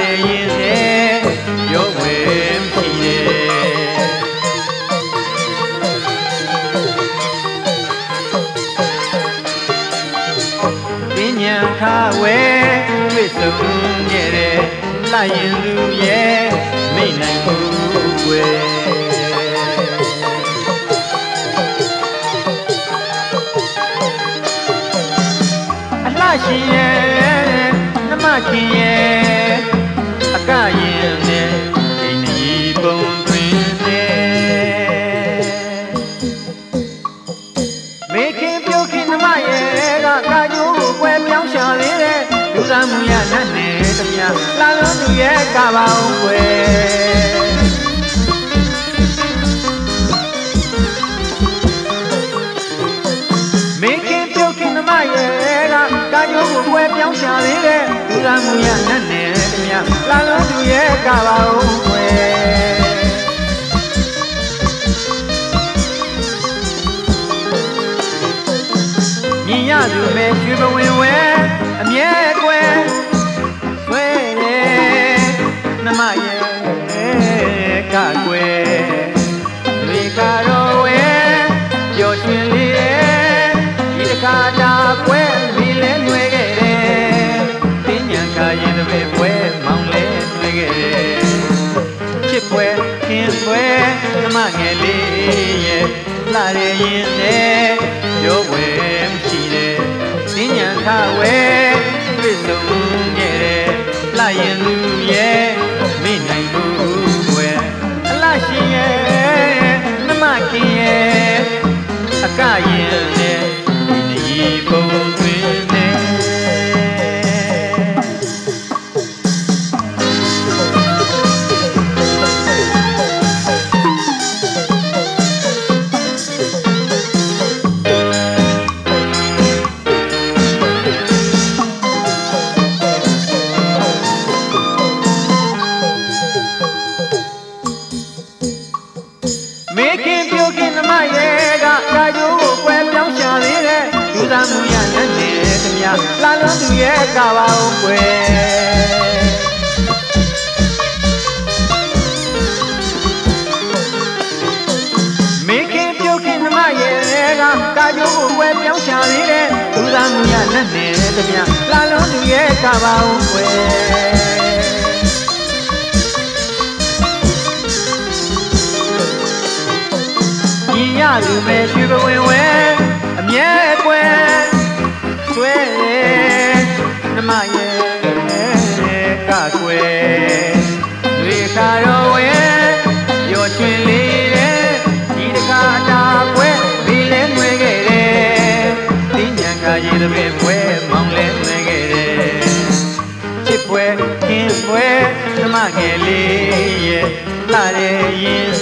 တယ်ရင်နဲ့ရောဝဲမရှိတယ်ပညာခဝဲတွေ့ဆုံခဲ့တဲ့လာရင်လူရဲ့မိတ်နိုင်ဘူးွယ်အလှရှင်ရဲ့နမ ခင်ရဲ့အကရင်နဲ့အိမ်ကြီးပုံတွင်နဲ့မေခင်ပြုတ်ခင်နမရဲ့ကကာကျိုးကိုကွယ်ပြောင်းရှာသေးတဲ့လူသားမှုရနတ်နဲ့တမယာလာလုံးသူရဲ့ကပါအောင်ကွယ်မင်းခင်ပြုတ်ခင်နမရဲ့ကကာကျိုးကိုကွယ်ပြောင်းရှာသေးတဲ့ လူသားမှုရနတ်နဲ့တမယာလာလုံးသူရဲ့ကပါအောင်ကွယ်မြင်ရသူမဲ့ရွှေဘဝင်ဝဲ ငယ်လေးရဲ့လာရရင်နဲ့ရောဝဲမရှိတယ်ပညာခဝဲ ခင်ပြုတ်ခင်နမရဲ့ကကာကျိုးကိုကွယ်ပြောင်းရှာသေးတဲ့လူသားမှုရနဲ့နဲ့တမလာလုံးသူရဲ့ကပါအောင်ကွယ်မေခင်ပြုတ်ခင်နမရဲ့ကကာကျိုးကိုကွယ်ပြောင်းရှာသေးတဲ့လူသားမှုရနဲ့နဲ့တမလာလုံးသူရဲ့ကပါအောင်ကွယ် လူမဲ့ရွှေဘဝင်ဝဲအမြဲကွယ်ဆွဲတယ်နမရဲ့ကကွယ်တွေခါတော့ဝဲရောချွင်လေးတဲ့ဒီတခါတာကွယ်ဒီလဲငွေခဲ့တယ်တင်းညံခါရည်တပည့်ပွဲမောင်လဲငွေခဲ့တယ်ချစ်ပွဲခင်ပွဲနမငယ်လေးရဲ့လာတဲ့ရင်